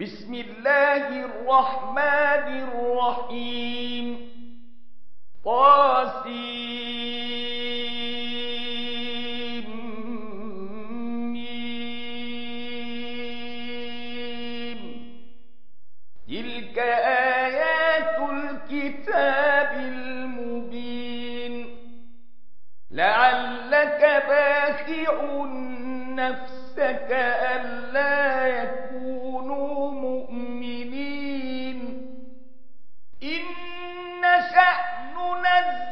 بسم الله الرحمن الرحيم. طاسيم. تلك آيات الكتاب المبين. لعلك باخع نفسك ألا يكونوا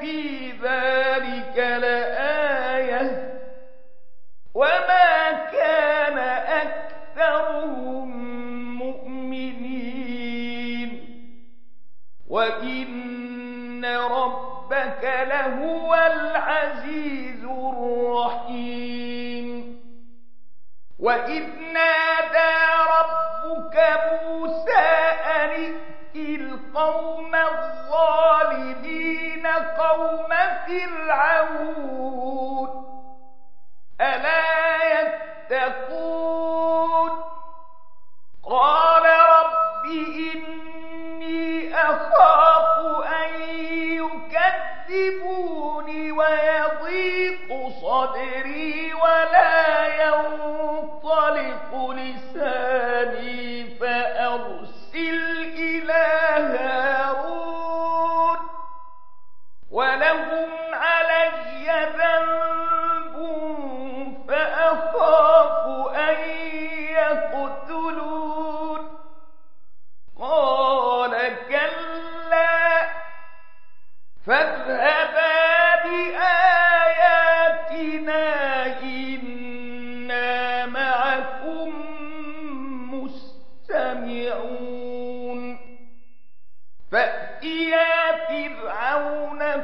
في ذلك لآية. وما كان أكثرهم مؤمنين. وإن ربك لهو العزيز الرحيم. وإذ نادى ربك موسى أن القوم الظالمين. قوم فرعون ألا يتقون قال رب إني أخاف أن يكذبون ويضيق صدري ولا ينطلق لساني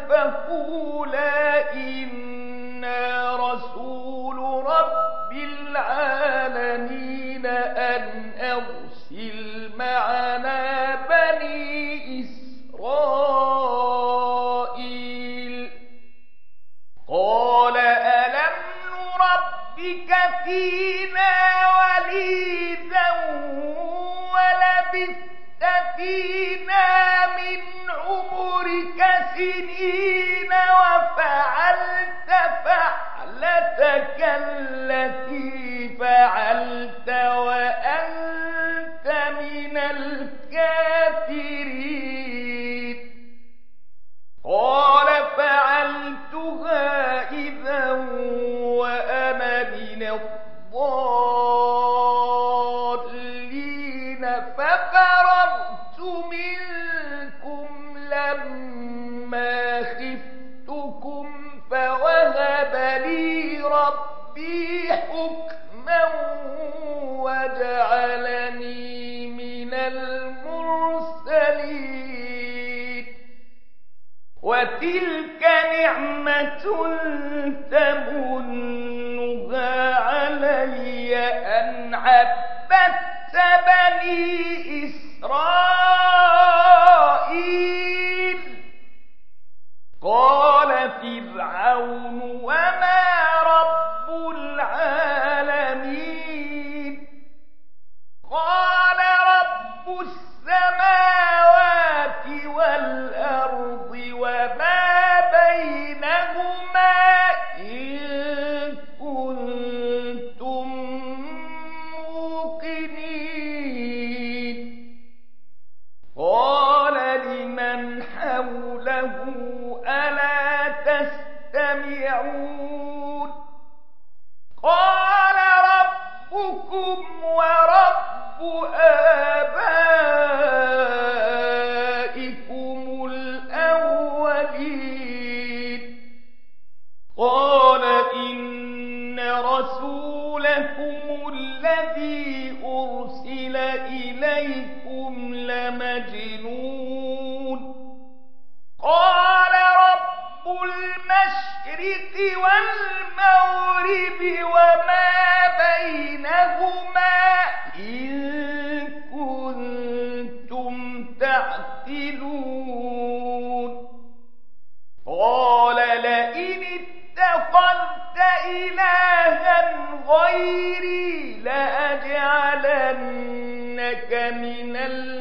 فقولا إنا رسول رب العالمين أن أرسل معنا بني إسرائيل قال ألم نربك فينا ربي حكما وجعلني من المرسلين وتلك نعمة تمنها علي أن عبدت بني إسرائيل قال فرعون وما قال إن رسولكم الذي أرسل إليكم لمجنون. قال رب المشرق والمغرب وما بينهما إلها غيري لأجعلنك من المسجونين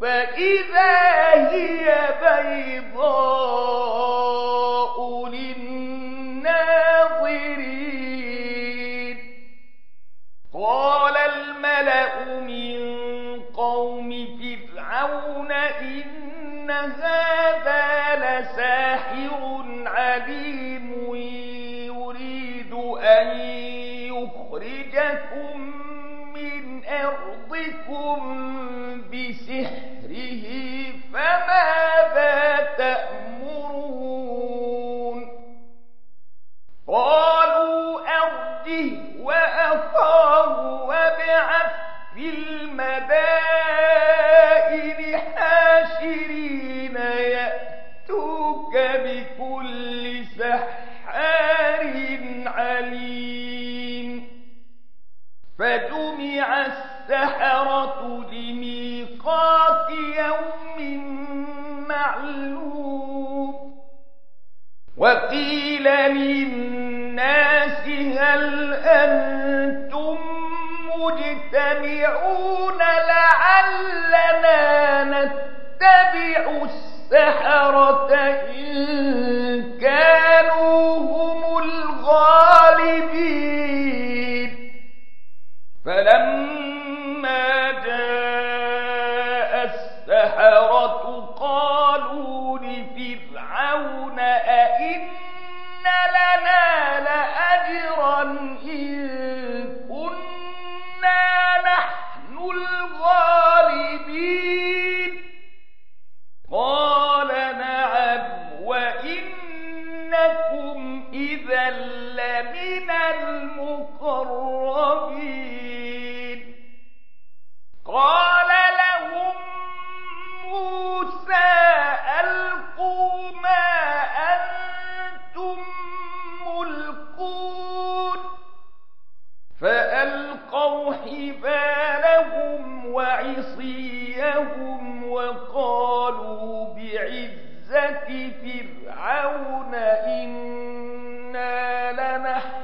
فإذا أرجه وأخاه وابعث في المدائن حاشرين يأتوك بكل سحار عليم. فجمع السحرة لميقات يوم معلوم. وقيل للناس أنتم مجتمعون لعلنا نتبع السحرة إن كانوا هم الغالبين. فلما جاء قالوا لفرعون أئن لنا إنا لنحن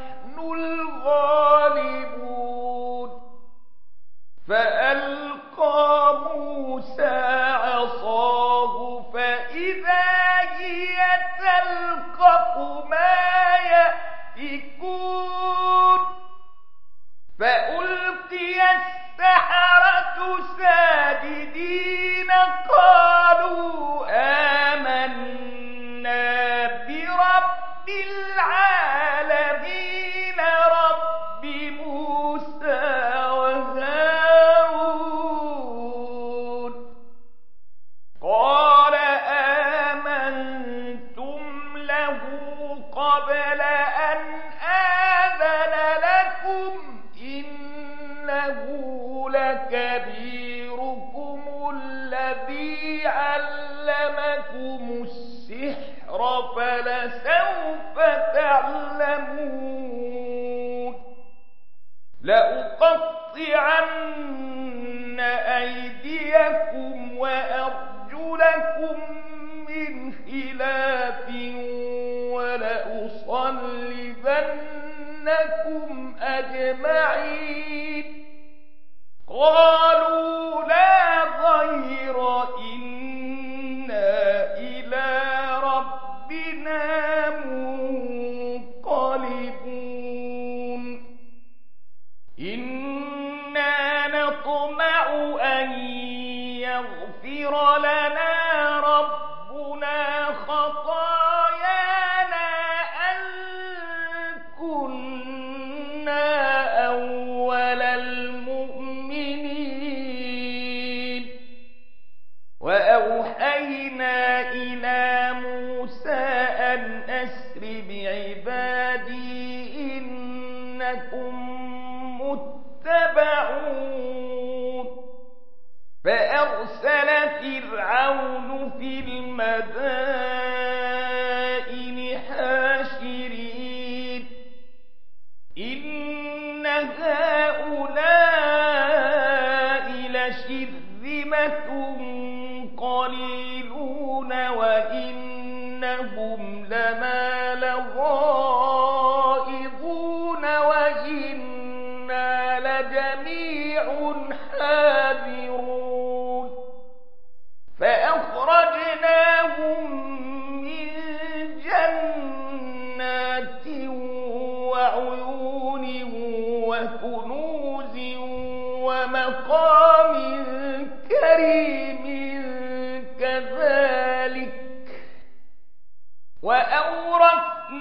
ولأصلبنكم أجمعين قالوا قليلون وإنهم لنا وأورثناها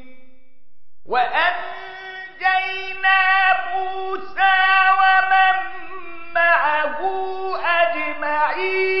وأنجينا موسى ومن معه أجمعين.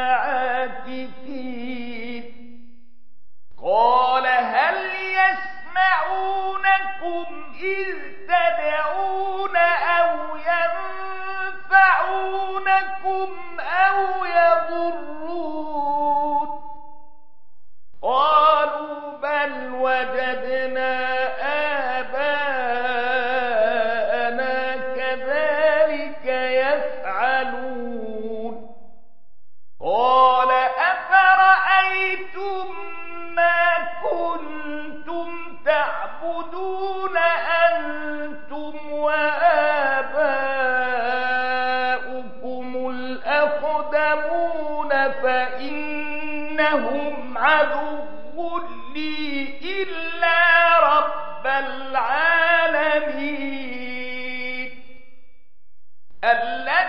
you.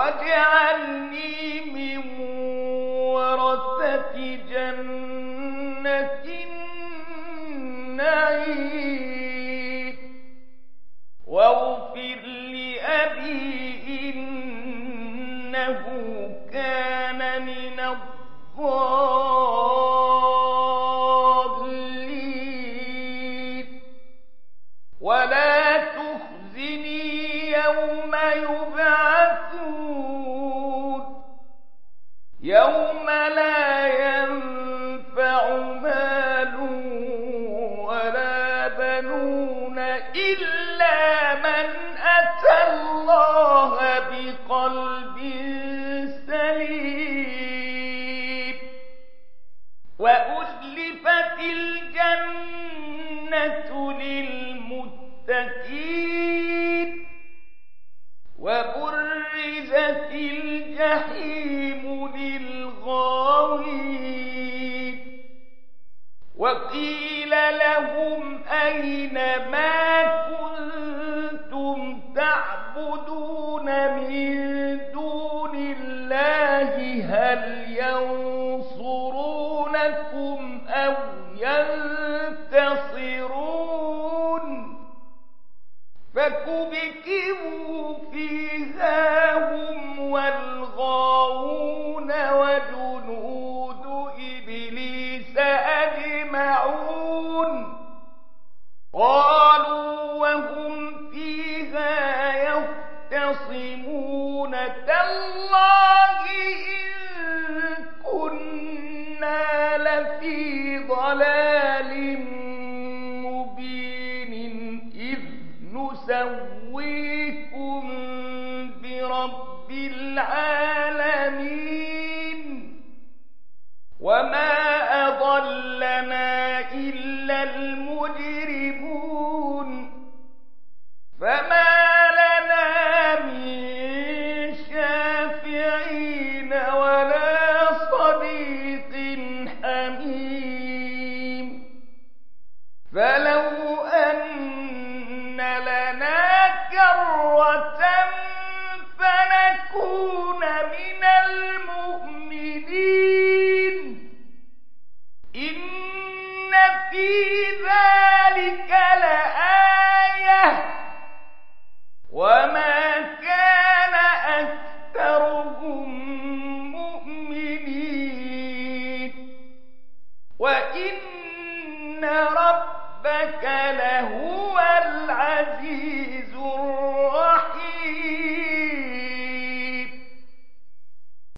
واجعلني من إلا من أتى الله بقلب سليم. وأزلفت الجنة للمتقين. وبرزت الجحيم للغاوين. وقيل لهم أين ما كنتم تعبدون من دون الله؟ هل لفي ضلال مبين إذ نسويكم برب العالمين. وما أضلنا إلا